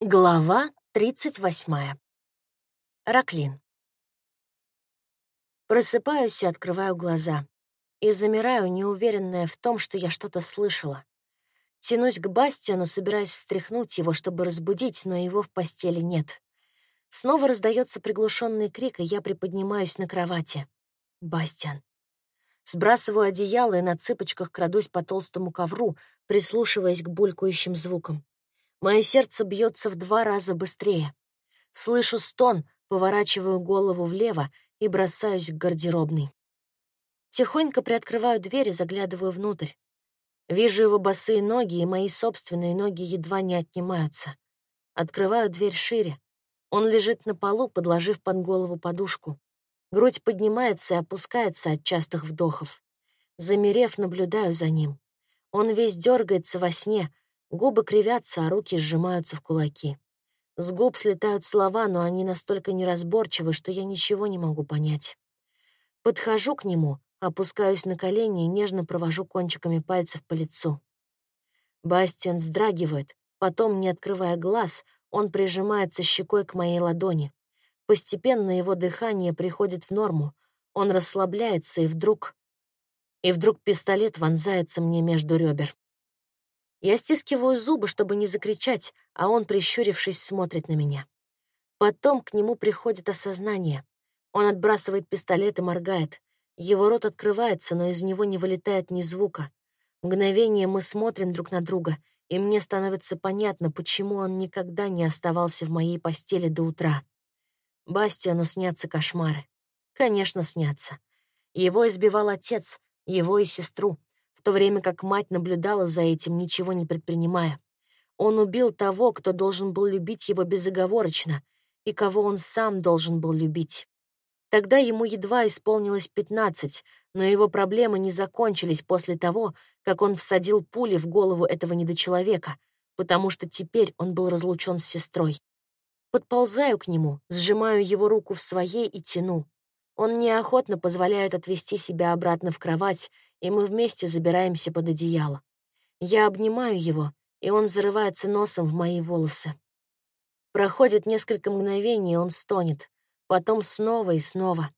Глава 38. Раклин. Просыпаюсь и открываю глаза. И замираю, неуверенная в том, что я что-то слышала. Тянусь к Бастиану, собираясь встряхнуть его, чтобы разбудить, но его в постели нет. Снова раздается приглушенный крик, и я приподнимаюсь на кровати. Бастиан. Сбрасываю одеяло и на цыпочках крадусь по толстому ковру, прислушиваясь к булькающим звукам. Мое сердце бьется в два раза быстрее. Слышу стон, поворачиваю голову влево и бросаюсь к гардеробной. Тихонько приоткрываю дверь и заглядываю внутрь. Вижу его босые ноги, и мои собственные ноги едва не отнимаются. Открываю дверь шире. Он лежит на полу, подложив под голову подушку. Грудь поднимается и опускается от частых вдохов. Замерев, наблюдаю за ним. Он весь дергается во сне, Губы кривятся, а руки сжимаются в кулаки. С губ слетают слова, но они настолько неразборчивы, что я ничего не могу понять. Подхожу к нему, опускаюсь на колени и нежно провожу кончиками пальцев по лицу. Бастиан вздрагивает, потом, не открывая глаз, он прижимается щекой к моей ладони. Постепенно его дыхание приходит в норму, он расслабляется, и вдруг... И вдруг пистолет вонзается мне между ребер. Я стискиваю зубы, чтобы не закричать, а он, прищурившись, смотрит на меня. Потом к нему приходит осознание. Он отбрасывает пистолет и моргает. Его рот открывается, но из него не вылетает ни звука. Мгновение мы смотрим друг на друга, и мне становится понятно, почему он никогда не оставался в моей постели до утра. Бастиану снятся кошмары. Конечно, снятся. Его избивал отец, его и сестру в то время как мать наблюдала за этим, ничего не предпринимая. Он убил того, кто должен был любить его безоговорочно, и кого он сам должен был любить. Тогда ему едва исполнилось пятнадцать, но его проблемы не закончились после того, как он всадил пули в голову этого недочеловека, потому что теперь он был разлучен с сестрой. Подползаю к нему, сжимаю его руку в своей и тяну. Он неохотно позволяет отвести себя обратно в кровать, и мы вместе забираемся под одеяло. Я обнимаю его, и он зарывается носом в мои волосы. Проходит несколько мгновений, он стонет. Потом снова и снова.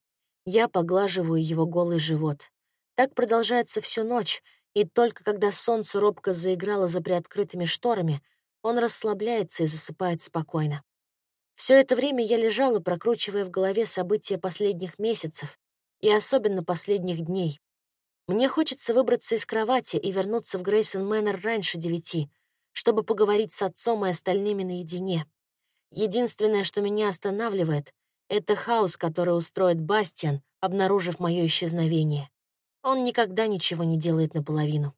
Я поглаживаю его голый живот. Так продолжается всю ночь, и только когда солнце робко заиграло за приоткрытыми шторами, он расслабляется и засыпает спокойно. Все это время я лежала, прокручивая в голове события последних месяцев и особенно последних дней. Мне хочется выбраться из кровати и вернуться в Грейсон Мэннер раньше девяти, чтобы поговорить с отцом и остальными наедине. Единственное, что меня останавливает, это хаос, который устроит Бастиан, обнаружив мое исчезновение. Он никогда ничего не делает наполовину.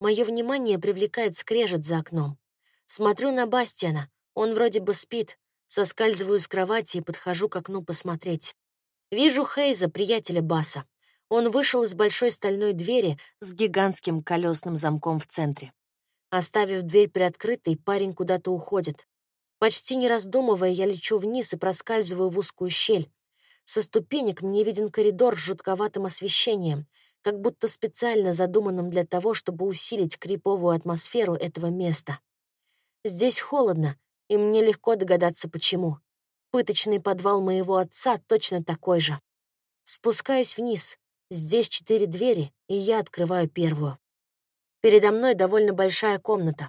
Мое внимание привлекает скрежет за окном. Смотрю на Бастиана, он вроде бы спит, Соскальзываю с кровати и подхожу к окну посмотреть. Вижу Хейза, приятеля Баса. Он вышел из большой стальной двери с гигантским колесным замком в центре. Оставив дверь приоткрытой, парень куда-то уходит. Почти не раздумывая, я лечу вниз и проскальзываю в узкую щель. Со ступенек мне виден коридор с жутковатым освещением, как будто специально задуманным для того, чтобы усилить криповую атмосферу этого места. Здесь холодно, и мне легко догадаться, почему. Пыточный подвал моего отца точно такой же. Спускаюсь вниз. Здесь четыре двери, и я открываю первую. Передо мной довольно большая комната.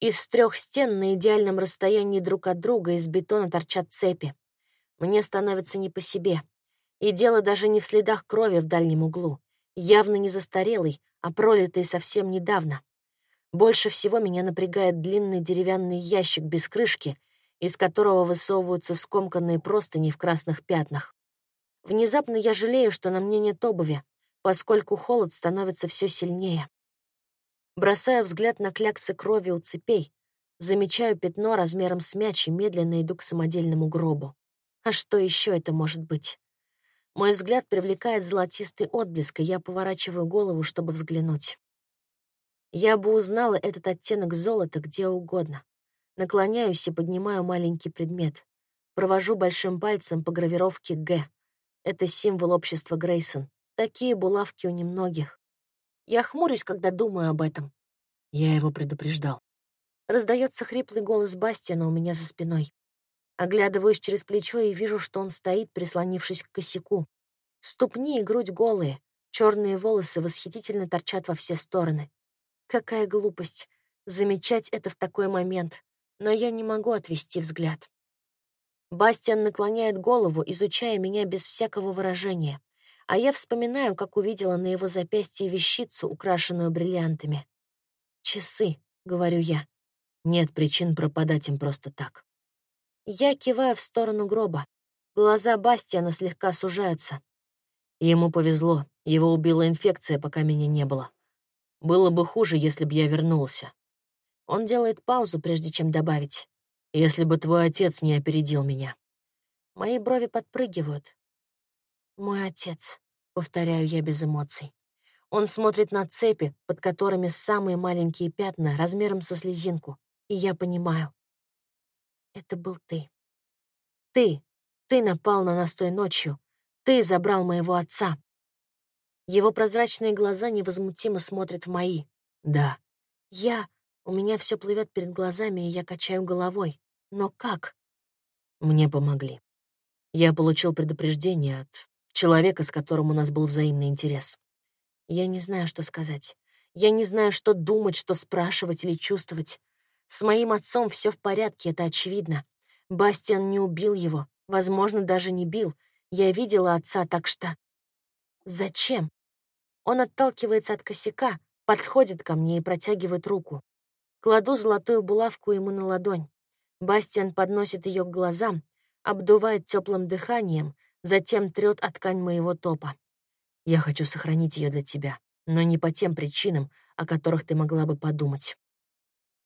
Из трех стен на идеальном расстоянии друг от друга из бетона торчат цепи. Мне становится не по себе. И дело даже не в следах крови в дальнем углу. Явно не застарелый, а пролитый совсем недавно. Больше всего меня напрягает длинный деревянный ящик без крышки, из которого высовываются скомканные простыни в красных пятнах. Внезапно я жалею, что на мне нет обуви, поскольку холод становится все сильнее. Бросаю взгляд на кляксы крови у цепей, замечаю пятно размером с мяч и медленно иду к самодельному гробу. А что еще это может быть? Мой взгляд привлекает золотистый отблеск, и я поворачиваю голову, чтобы взглянуть. Я бы узнала этот оттенок золота где угодно. Наклоняюсь и поднимаю маленький предмет. Провожу большим пальцем по гравировке «Г». Это символ общества Грейсон. Такие булавки у немногих. Я хмурюсь, когда думаю об этом. Я его предупреждал. Раздается хриплый голос Бастиана у меня за спиной. Оглядываюсь через плечо и вижу, что он стоит, прислонившись к косяку. Ступни и грудь голые, черные волосы восхитительно торчат во все стороны. Какая глупость замечать это в такой момент, но я не могу отвести взгляд. Бастиан наклоняет голову, изучая меня без всякого выражения, а я вспоминаю, как увидела на его запястье вещицу, украшенную бриллиантами. «Часы», — говорю я. Нет причин пропадать им просто так. Я киваю в сторону гроба. Глаза Бастиана слегка сужаются. Ему повезло, его убила инфекция, пока меня не было. Было бы хуже, если бы я вернулся. Он делает паузу, прежде чем добавить. Если бы твой отец не опередил меня. Мои брови подпрыгивают. Мой отец, повторяю я без эмоций. Он смотрит на цепи, под которыми самые маленькие пятна размером со слезинку, и я понимаю. Это был ты. Ты, ты напал на нас той ночью. Ты забрал моего отца. Его прозрачные глаза невозмутимо смотрят в мои. Да. Я... У меня все плывет перед глазами, и я качаю головой. Но как? Мне помогли. Я получил предупреждение от человека, с которым у нас был взаимный интерес. Я не знаю, что сказать. Я не знаю, что думать, что спрашивать или чувствовать. С моим отцом все в порядке, это очевидно. Бастиан не убил его, возможно, даже не бил. Я видела отца, так что... Зачем? Он отталкивается от косяка, подходит ко мне и протягивает руку. Кладу золотую булавку ему на ладонь. Бастиан подносит ее к глазам, обдувает теплым дыханием, затем трет от ткань моего топа. Я хочу сохранить ее для тебя, но не по тем причинам, о которых ты могла бы подумать.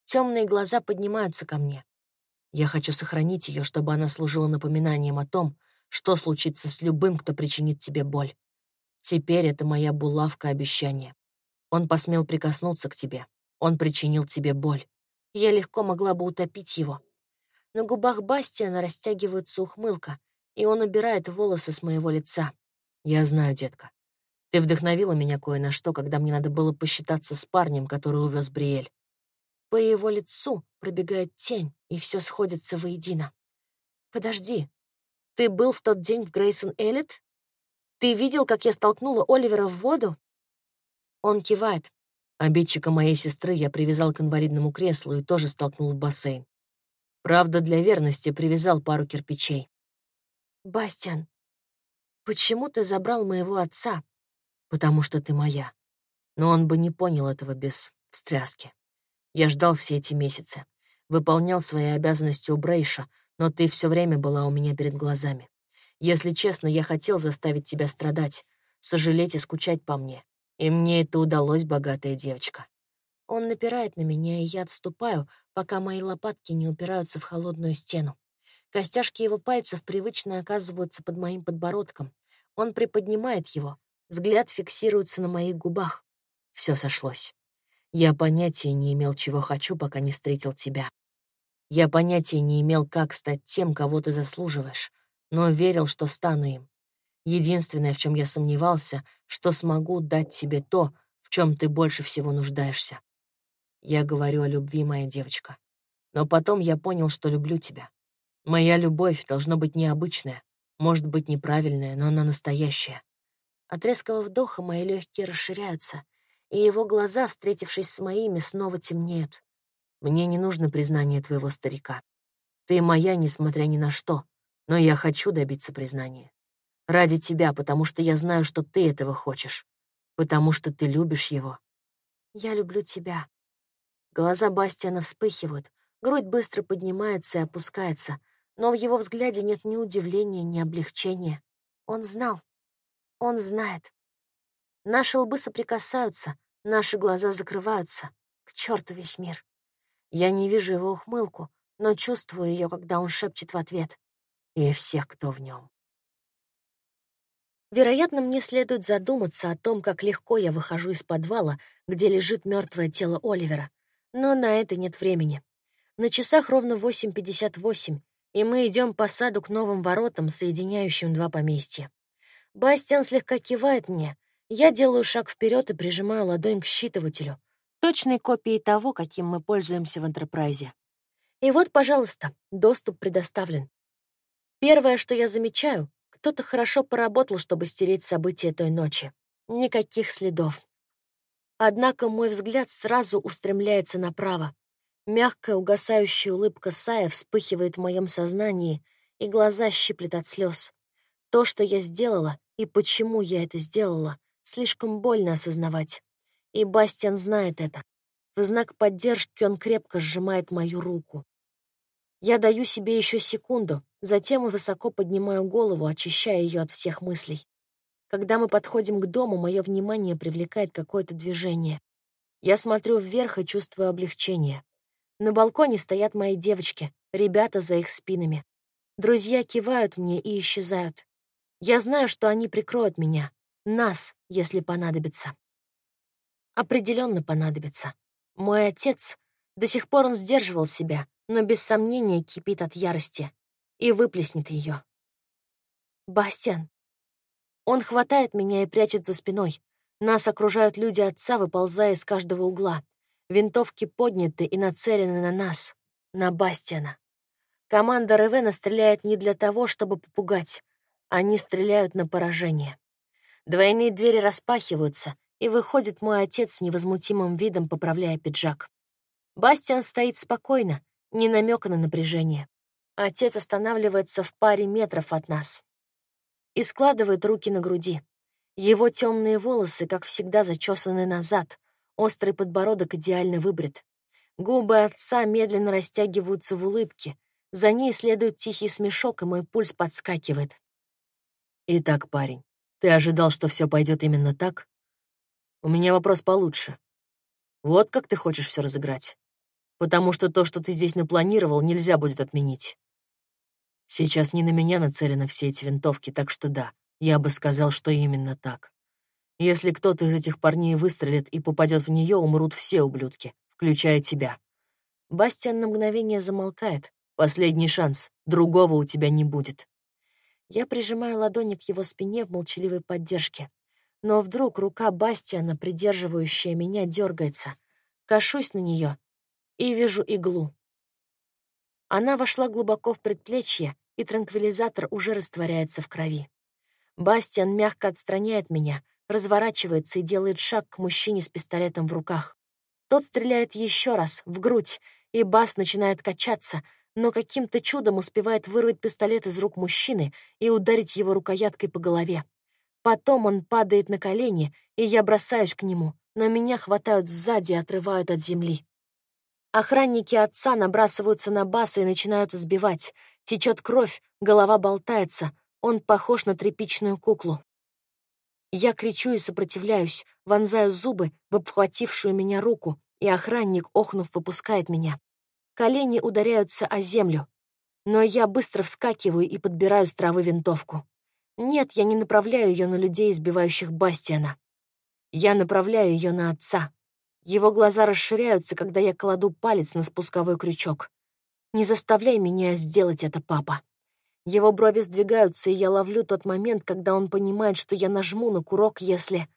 Темные глаза поднимаются ко мне. Я хочу сохранить ее, чтобы она служила напоминанием о том, что случится с любым, кто причинит тебе боль. Теперь это моя булавка обещания. Он посмел прикоснуться к тебе. Он причинил тебе боль. Я легко могла бы утопить его. На губах Бастиана растягивается ухмылка, и он убирает волосы с моего лица. Я знаю, детка. Ты вдохновила меня кое на что, когда мне надо было посчитаться с парнем, который увез Бриэль. По его лицу пробегает тень, и все сходится воедино. Подожди, ты был в тот день в Грейсон Эллит? Ты видел, как я столкнула Оливера в воду?» Он кивает. Обидчика моей сестры я привязал к инвалидному креслу и тоже столкнул в бассейн. Правда, для верности привязал пару кирпичей. «Бастиан, почему ты забрал моего отца?» «Потому что ты моя». Но он бы не понял этого без встряски. Я ждал все эти месяцы. Выполнял свои обязанности у Брейша, но ты все время была у меня перед глазами. Если честно, я хотел заставить тебя страдать, сожалеть и скучать по мне. И мне это удалось, богатая девочка. Он напирает на меня, и я отступаю, пока мои лопатки не упираются в холодную стену. Костяшки его пальцев привычно оказываются под моим подбородком. Он приподнимает его. Взгляд фиксируется на моих губах. Все сошлось. Я понятия не имел, чего хочу, пока не встретил тебя. Я понятия не имел, как стать тем, кого ты заслуживаешь но верил, что стану им. Единственное, в чем я сомневался, что смогу дать тебе то, в чем ты больше всего нуждаешься. Я говорю о любви, моя девочка. Но потом я понял, что люблю тебя. Моя любовь должна быть необычная, может быть неправильная, но она настоящая. От резкого вдоха мои легкие расширяются, и его глаза, встретившись с моими, снова темнеют. Мне не нужно признание твоего старика. Ты моя, несмотря ни на что, но я хочу добиться признания. Ради тебя, потому что я знаю, что ты этого хочешь. Потому что ты любишь его. Я люблю тебя. Глаза Бастиана вспыхивают, грудь быстро поднимается и опускается, но в его взгляде нет ни удивления, ни облегчения. Он знал. Он знает. Наши лбы соприкасаются, наши глаза закрываются. К черту весь мир. Я не вижу его ухмылку, но чувствую ее, когда он шепчет в ответ и всех, кто в нем. Вероятно, мне следует задуматься о том, как легко я выхожу из подвала, где лежит мертвое тело Оливера, но на это нет времени. На часах ровно 8.58, и мы идем по саду к новым воротам, соединяющим два поместья. Бастиан слегка кивает мне. Я делаю шаг вперед и прижимаю ладонь к считывателю. точной копией того, каким мы пользуемся в Энтерпрайзе. И вот, пожалуйста, доступ предоставлен. Первое, что я замечаю, кто-то хорошо поработал, чтобы стереть события той ночи. Никаких следов. Однако мой взгляд сразу устремляется направо. Мягкая угасающая улыбка Сая вспыхивает в моем сознании, и глаза щиплет от слез. То, что я сделала, и почему я это сделала, слишком больно осознавать. И Бастиан знает это. В знак поддержки он крепко сжимает мою руку. Я даю себе еще секунду, затем высоко поднимаю голову, очищая ее от всех мыслей. Когда мы подходим к дому, мое внимание привлекает какое-то движение. Я смотрю вверх и чувствую облегчение. На балконе стоят мои девочки, ребята за их спинами. Друзья кивают мне и исчезают. Я знаю, что они прикроют меня, нас, если понадобится. Определенно понадобится. Мой отец, до сих пор он сдерживал себя, но без сомнения кипит от ярости и выплеснет ее. Бастиан. Он хватает меня и прячет за спиной. Нас окружают люди отца, выползая из каждого угла. Винтовки подняты и нацелены на нас, на Бастиана. Команда Ревена стреляет не для того, чтобы попугать. Они стреляют на поражение. Двойные двери распахиваются, и выходит мой отец с невозмутимым видом, поправляя пиджак. Бастиан стоит спокойно, ни намека на напряжение. Отец останавливается в паре метров от нас и складывает руки на груди. Его темные волосы, как всегда, зачесаны назад, острый подбородок идеально выбрит. Губы отца медленно растягиваются в улыбке, за ней следует тихий смешок, и мой пульс подскакивает. «Итак, парень, ты ожидал, что все пойдет именно так? У меня вопрос получше. Вот как ты хочешь все разыграть? Потому что то, что ты здесь напланировал, нельзя будет отменить. Сейчас не на меня нацелены все эти винтовки, так что да, я бы сказал, что именно так. Если кто-то из этих парней выстрелит и попадет в нее, умрут все ублюдки, включая тебя. Бастиан на мгновение замолкает. Последний шанс. Другого у тебя не будет. Я прижимаю ладони к его спине в молчаливой поддержке. Но вдруг рука Бастиана, придерживающая меня, дергается. Кашусь на нее и вижу иглу. Она вошла глубоко в предплечье, и транквилизатор уже растворяется в крови. Бастиан мягко отстраняет меня, разворачивается и делает шаг к мужчине с пистолетом в руках. Тот стреляет еще раз, в грудь, и Бас начинает качаться, но каким-то чудом успевает вырвать пистолет из рук мужчины и ударить его рукояткой по голове. Потом он падает на колени, и я бросаюсь к нему, но меня хватают сзади и отрывают от земли. Охранники отца набрасываются на Баса и начинают избивать. Течет кровь, голова болтается. Он похож на тряпичную куклу. Я кричу и сопротивляюсь, вонзаю зубы в обхватившую меня руку, и охранник, охнув, выпускает меня. Колени ударяются о землю. Но я быстро вскакиваю и подбираю с травы винтовку. Нет, я не направляю ее на людей, избивающих Бастиана. Я направляю ее на отца. Его глаза расширяются, когда я кладу палец на спусковой крючок. «Не заставляй меня сделать это, папа». Его брови сдвигаются, и я ловлю тот момент, когда он понимает, что я нажму на курок, если...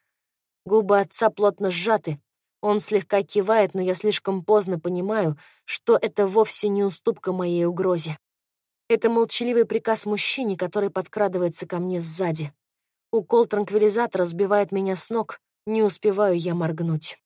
Губы отца плотно сжаты. Он слегка кивает, но я слишком поздно понимаю, что это вовсе не уступка моей угрозе. Это молчаливый приказ мужчине, который подкрадывается ко мне сзади. Укол транквилизатора сбивает меня с ног, не успеваю я моргнуть.